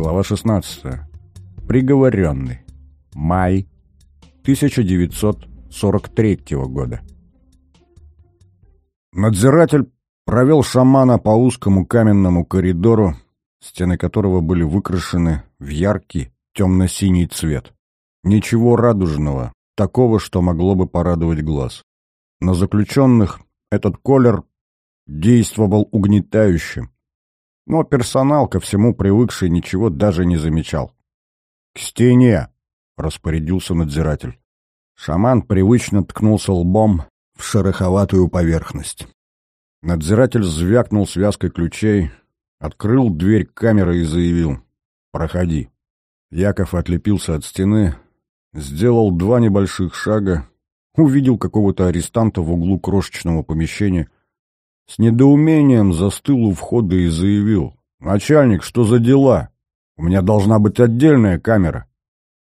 Глава 16. Приговоренный. Май 1943 года. Надзиратель провел шамана по узкому каменному коридору, стены которого были выкрашены в яркий темно-синий цвет. Ничего радужного, такого, что могло бы порадовать глаз. На заключенных этот колер действовал угнетающим, но персонал, ко всему привыкший, ничего даже не замечал. «К стене!» — распорядился надзиратель. Шаман привычно ткнулся лбом в шероховатую поверхность. Надзиратель звякнул связкой ключей, открыл дверь камеры и заявил «Проходи». Яков отлепился от стены, сделал два небольших шага, увидел какого-то арестанта в углу крошечного помещения — с недоумением застыл у входа и заявил. «Начальник, что за дела? У меня должна быть отдельная камера.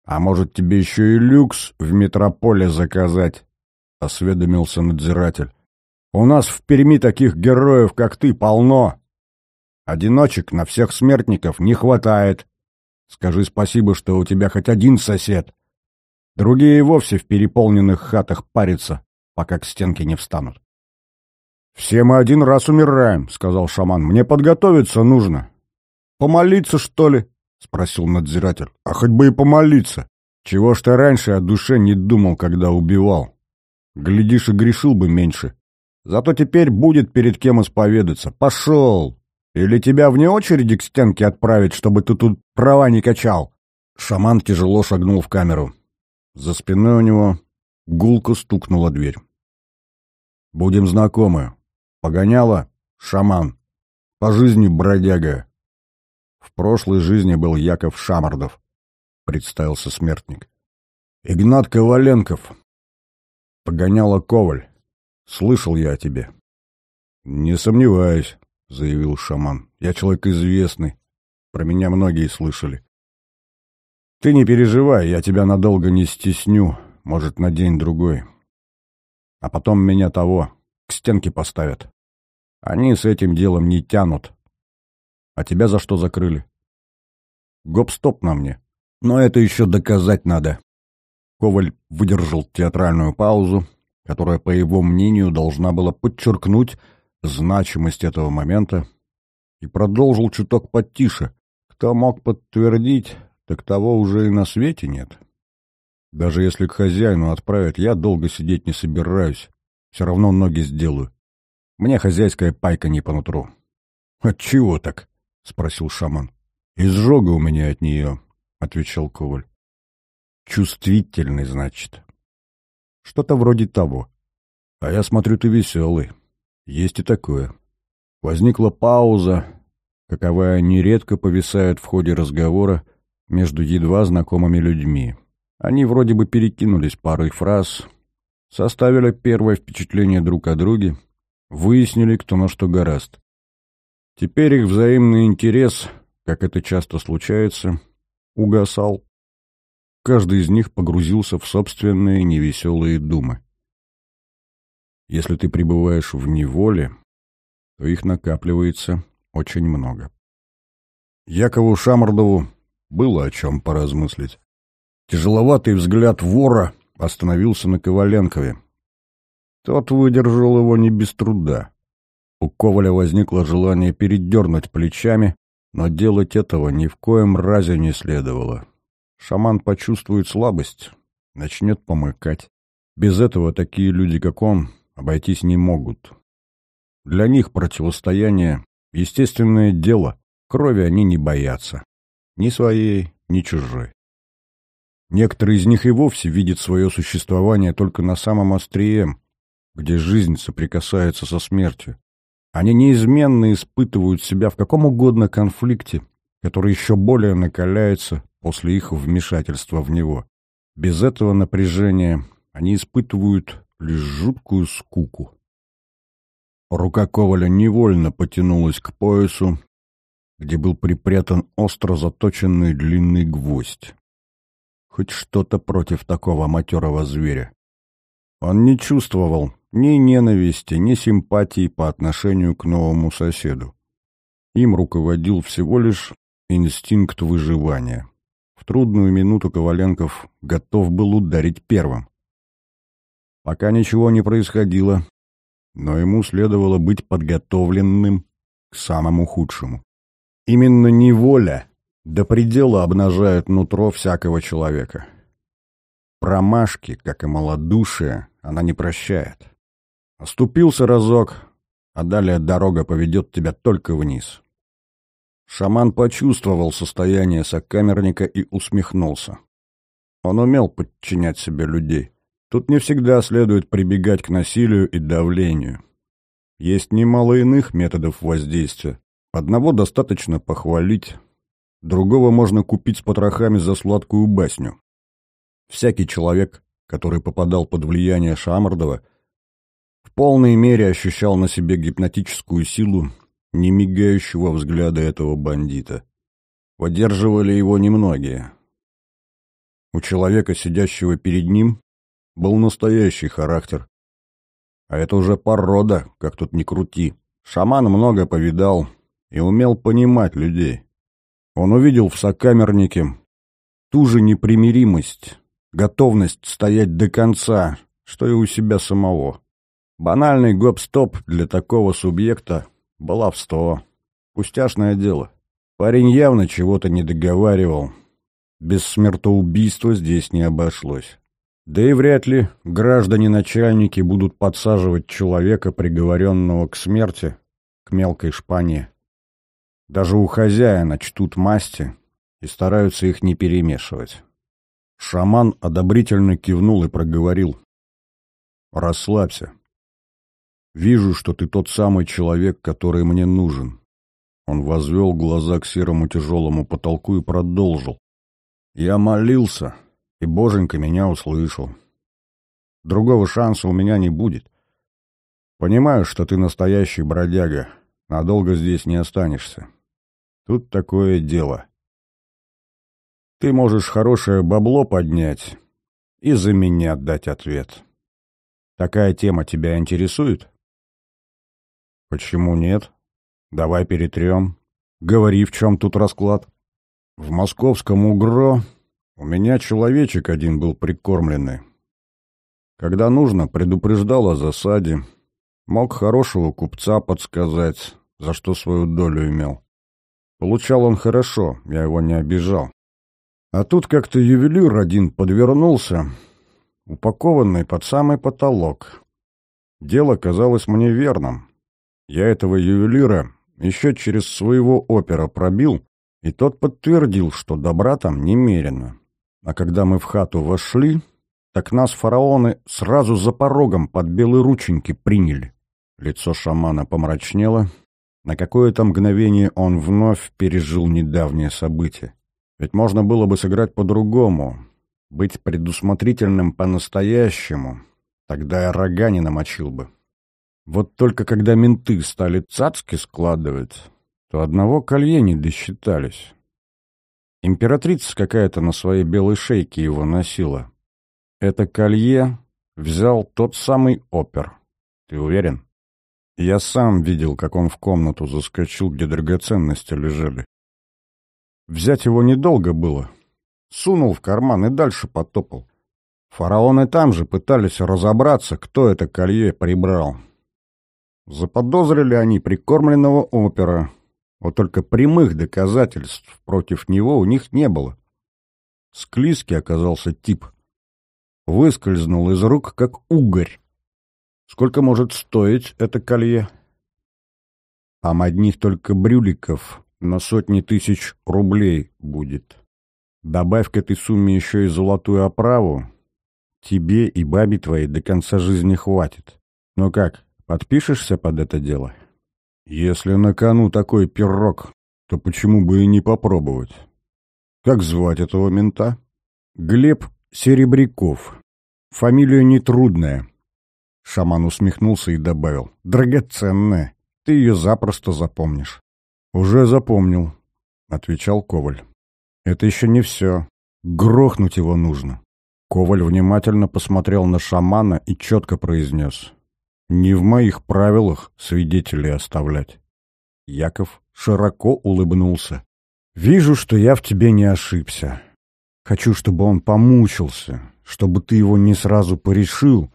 А может, тебе еще и люкс в метрополе заказать?» — осведомился надзиратель. «У нас в Перми таких героев, как ты, полно. Одиночек на всех смертников не хватает. Скажи спасибо, что у тебя хоть один сосед. Другие вовсе в переполненных хатах парятся, пока к стенке не встанут. «Все мы один раз умираем», — сказал шаман. «Мне подготовиться нужно». «Помолиться, что ли?» — спросил надзиратель. «А хоть бы и помолиться. Чего ж ты раньше о душе не думал, когда убивал? Глядишь, и грешил бы меньше. Зато теперь будет перед кем исповедаться. Пошел! Или тебя вне очереди к стенке отправить, чтобы ты тут права не качал?» Шаман тяжело шагнул в камеру. За спиной у него гулко стукнула дверь. «Будем знакомы», Погоняла — шаман. По жизни бродяга. В прошлой жизни был Яков Шамардов, представился смертник. Игнат Коваленков. Погоняла Коваль. Слышал я о тебе. Не сомневаюсь, заявил шаман. Я человек известный. Про меня многие слышали. Ты не переживай, я тебя надолго не стесню, может, на день-другой. А потом меня того, к стенке поставят. Они с этим делом не тянут. А тебя за что закрыли? Гоп-стоп на мне. Но это еще доказать надо. Коваль выдержал театральную паузу, которая, по его мнению, должна была подчеркнуть значимость этого момента, и продолжил чуток потише. Кто мог подтвердить, так того уже и на свете нет. Даже если к хозяину отправят, я долго сидеть не собираюсь. Все равно ноги сделаю. Мне хозяйская пайка не по нутру. — Отчего так? — спросил шаман. — Изжога у меня от нее, — отвечал Коваль. — Чувствительный, значит. — Что-то вроде того. — А я смотрю, ты веселый. Есть и такое. Возникла пауза, каковая нередко повисает в ходе разговора между едва знакомыми людьми. Они вроде бы перекинулись парой фраз — составили первое впечатление друг о друге, выяснили, кто на что гораст. Теперь их взаимный интерес, как это часто случается, угасал. Каждый из них погрузился в собственные невеселые думы. Если ты пребываешь в неволе, то их накапливается очень много. Якову Шамардову было о чем поразмыслить. Тяжеловатый взгляд вора остановился на Коваленкове. Тот выдержал его не без труда. У Коваля возникло желание передернуть плечами, но делать этого ни в коем разе не следовало. Шаман почувствует слабость, начнет помыкать. Без этого такие люди, как он, обойтись не могут. Для них противостояние — естественное дело, крови они не боятся. Ни своей, ни чужой. Некоторые из них и вовсе видят свое существование только на самом острие, где жизнь соприкасается со смертью. Они неизменно испытывают себя в каком угодно конфликте, который еще более накаляется после их вмешательства в него. Без этого напряжения они испытывают лишь жуткую скуку. Рука Коваля невольно потянулась к поясу, где был припрятан остро заточенный длинный гвоздь хоть что-то против такого матерого зверя. Он не чувствовал ни ненависти, ни симпатии по отношению к новому соседу. Им руководил всего лишь инстинкт выживания. В трудную минуту Коваленков готов был ударить первым. Пока ничего не происходило, но ему следовало быть подготовленным к самому худшему. Именно неволя до предела обнажает нутро всякого человека. Промашки, как и малодушие, она не прощает. Оступился разок, а далее дорога поведет тебя только вниз. Шаман почувствовал состояние сокамерника и усмехнулся. Он умел подчинять себе людей. Тут не всегда следует прибегать к насилию и давлению. Есть немало иных методов воздействия. Одного достаточно похвалить, другого можно купить с потрохами за сладкую басню. Всякий человек, который попадал под влияние Шамардова, полной мере ощущал на себе гипнотическую силу немигающего взгляда этого бандита. Поддерживали его немногие. У человека, сидящего перед ним, был настоящий характер. А это уже порода, как тут ни крути. Шаман много повидал и умел понимать людей. Он увидел в сокамернике ту же непримиримость, готовность стоять до конца, что и у себя самого. Банальный гоп-стоп для такого субъекта — баловство. Пустяшное дело. Парень явно чего-то не договаривал. Без смертоубийства здесь не обошлось. Да и вряд ли граждане-начальники будут подсаживать человека, приговоренного к смерти, к мелкой шпане. Даже у хозяина чтут масти и стараются их не перемешивать. Шаман одобрительно кивнул и проговорил. «Расслабься. Вижу, что ты тот самый человек, который мне нужен». Он возвел глаза к серому тяжелому потолку и продолжил. «Я молился, и Боженька меня услышал. Другого шанса у меня не будет. Понимаю, что ты настоящий бродяга, надолго здесь не останешься. Тут такое дело». Ты можешь хорошее бабло поднять и за меня дать ответ. Такая тема тебя интересует? Почему нет? Давай перетрем. Говори, в чем тут расклад. В московском УГРО у меня человечек один был прикормленный. Когда нужно, предупреждал о засаде. Мог хорошего купца подсказать, за что свою долю имел. Получал он хорошо, я его не обижал. А тут как-то ювелир один подвернулся, упакованный под самый потолок. Дело казалось мне верным. Я этого ювелира еще через своего опера пробил, и тот подтвердил, что добра там немерено. А когда мы в хату вошли, так нас фараоны сразу за порогом под белые рученьки приняли. Лицо шамана помрачнело. На какое-то мгновение он вновь пережил недавнее событие. Ведь можно было бы сыграть по-другому, быть предусмотрительным по-настоящему. Тогда я рога не намочил бы. Вот только когда менты стали цацки складывать, то одного колье не досчитались. Императрица какая-то на своей белой шейке его носила. Это колье взял тот самый опер. Ты уверен? Я сам видел, как он в комнату заскочил, где драгоценности лежали. Взять его недолго было. Сунул в карман и дальше потопал. Фараоны там же пытались разобраться, кто это колье прибрал. Заподозрили они прикормленного опера. Вот только прямых доказательств против него у них не было. Склизкий оказался тип. Выскользнул из рук, как угорь. Сколько может стоить это колье? А одних только брюликов на сотни тысяч рублей будет. Добавь к этой сумме еще и золотую оправу, тебе и бабе твоей до конца жизни хватит. Ну как, подпишешься под это дело? Если на кону такой пирог, то почему бы и не попробовать? Как звать этого мента? Глеб Серебряков. Фамилия нетрудная. Шаман усмехнулся и добавил. Драгоценная. Ты ее запросто запомнишь. «Уже запомнил», — отвечал Коваль. «Это еще не все. Грохнуть его нужно». Коваль внимательно посмотрел на шамана и четко произнес. «Не в моих правилах свидетелей оставлять». Яков широко улыбнулся. Вижу, что я в тебе не ошибся. Хочу, чтобы он помучился, чтобы ты его не сразу порешил,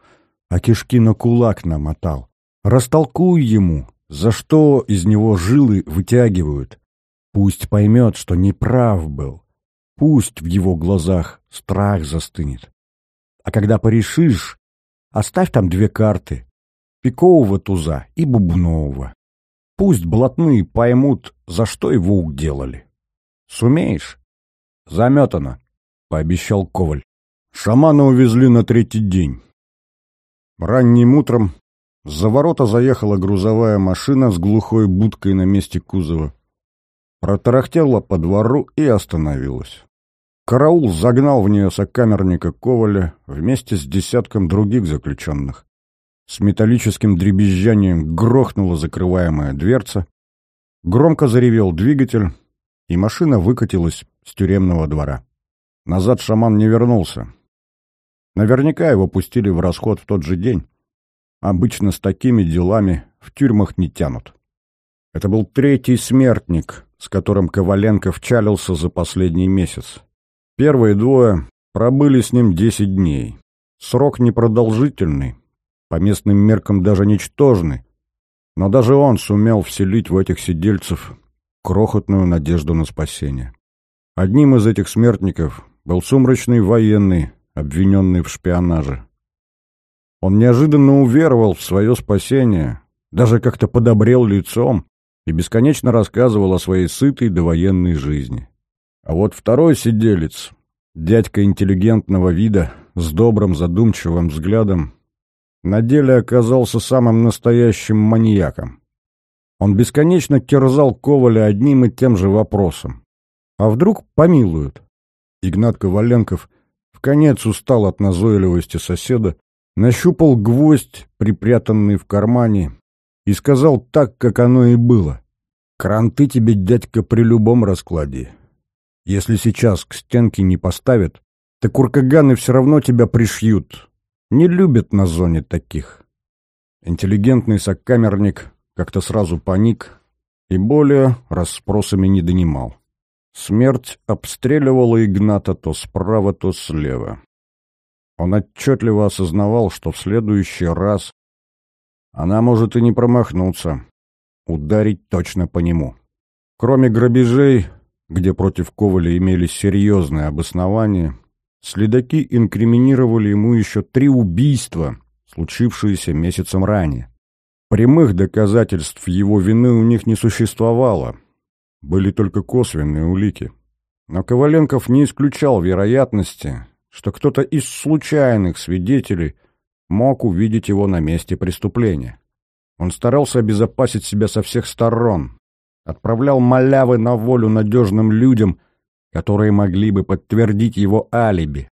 а кишки на кулак намотал. Растолкуй ему, за что из него жилы вытягивают. Пусть поймет, что неправ был. Пусть в его глазах страх застынет. А когда порешишь, оставь там две карты — пикового туза и бубнового. Пусть блатные поймут, за что его уделали. Сумеешь? Заметано, — пообещал Коваль. Шамана увезли на третий день. Ранним утром за ворота заехала грузовая машина с глухой будкой на месте кузова. Протарахтела по двору и остановилась. Караул загнал в нее сокамерника Коваля вместе с десятком других заключенных. С металлическим дребезжанием грохнула закрываемая дверца, громко заревел двигатель, и машина выкатилась с тюремного двора. Назад шаман не вернулся. Наверняка его пустили в расход в тот же день. Обычно с такими делами в тюрьмах не тянут. Это был третий смертник, с которым Коваленко вчалился за последний месяц. Первые двое пробыли с ним десять дней. Срок непродолжительный, по местным меркам даже ничтожный, но даже он сумел вселить в этих сидельцев крохотную надежду на спасение. Одним из этих смертников был сумрачный военный, обвиненный в шпионаже. Он неожиданно уверовал в свое спасение, даже как-то подобрел лицом и бесконечно рассказывал о своей сытой довоенной жизни. А вот второй сиделец, дядька интеллигентного вида, с добрым задумчивым взглядом, на деле оказался самым настоящим маньяком. Он бесконечно терзал Коваля одним и тем же вопросом. А вдруг помилуют? Игнат Коваленков в конец устал от назойливости соседа, нащупал гвоздь, припрятанный в кармане, и сказал так, как оно и было. «Кранты тебе, дядька, при любом раскладе. Если сейчас к стенке не поставят, так куркаганы все равно тебя пришьют. Не любят на зоне таких. Интеллигентный сокамерник как-то сразу паник и более расспросами не донимал. Смерть обстреливала Игната то справа, то слева. Он отчетливо осознавал, что в следующий раз она может и не промахнуться, ударить точно по нему. Кроме грабежей, где против Коваля имелись серьезные обоснования, следаки инкриминировали ему еще три убийства, случившиеся месяцем ранее. Прямых доказательств его вины у них не существовало, были только косвенные улики. Но Коваленков не исключал вероятности, что кто-то из случайных свидетелей мог увидеть его на месте преступления. Он старался обезопасить себя со всех сторон, отправлял малявы на волю надежным людям, которые могли бы подтвердить его алиби.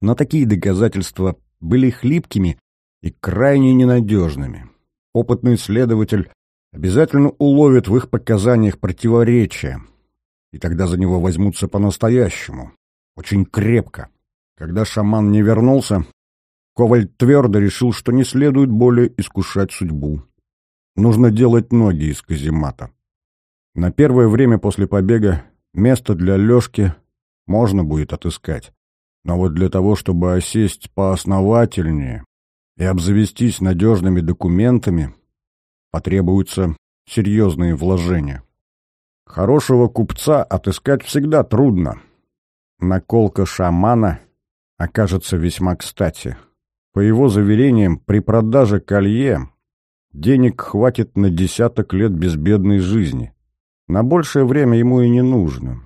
Но такие доказательства были хлипкими и крайне ненадежными. Опытный следователь обязательно уловит в их показаниях противоречия, и тогда за него возьмутся по-настоящему, очень крепко. Когда шаман не вернулся, Коваль твердо решил, что не следует более искушать судьбу. Нужно делать ноги из каземата. На первое время после побега место для Лёшки можно будет отыскать. Но вот для того, чтобы осесть поосновательнее и обзавестись надежными документами, потребуются серьезные вложения. Хорошего купца отыскать всегда трудно. Наколка шамана окажется весьма кстати. По его заверениям, при продаже колье денег хватит на десяток лет безбедной жизни. На большее время ему и не нужно.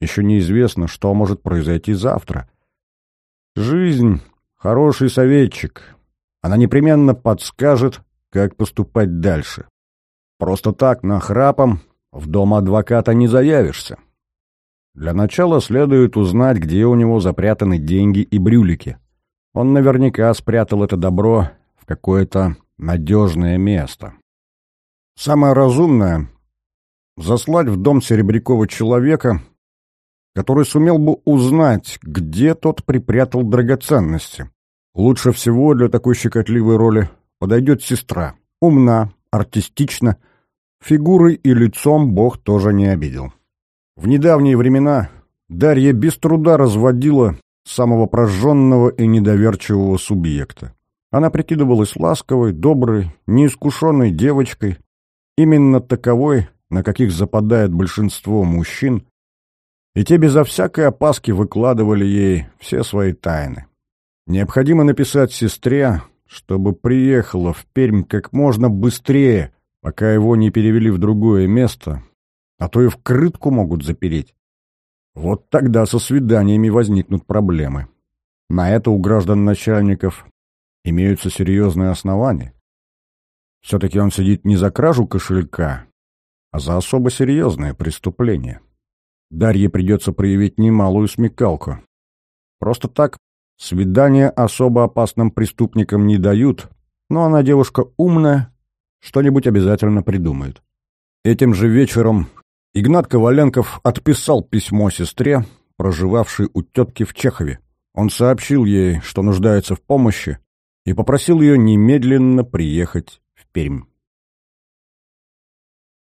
Еще неизвестно, что может произойти завтра. Жизнь — хороший советчик. Она непременно подскажет, как поступать дальше. Просто так, нахрапом, в дом адвоката не заявишься. Для начала следует узнать, где у него запрятаны деньги и брюлики. Он наверняка спрятал это добро в какое-то надежное место. Самое разумное заслать в дом Серебрякова человека, который сумел бы узнать, где тот припрятал драгоценности. Лучше всего для такой щекотливой роли подойдет сестра. Умна, артистична, фигурой и лицом Бог тоже не обидел. В недавние времена Дарья без труда разводила самого прожженного и недоверчивого субъекта. Она прикидывалась ласковой, доброй, неискушенной девочкой, именно таковой, на каких западает большинство мужчин, и те безо всякой опаски выкладывали ей все свои тайны. Необходимо написать сестре, чтобы приехала в Пермь как можно быстрее, пока его не перевели в другое место, а то и в крытку могут запереть. Вот тогда со свиданиями возникнут проблемы. На это у граждан начальников имеются серьезные основания. Все-таки он сидит не за кражу кошелька, а за особо серьезное преступление. Дарье придется проявить немалую смекалку. Просто так свидания особо опасным преступникам не дают, но она девушка умная, что-нибудь обязательно придумает. Этим же вечером Игнат Коваленков отписал письмо сестре, проживавшей у тетки в Чехове. Он сообщил ей, что нуждается в помощи, и попросил ее немедленно приехать в Пермь.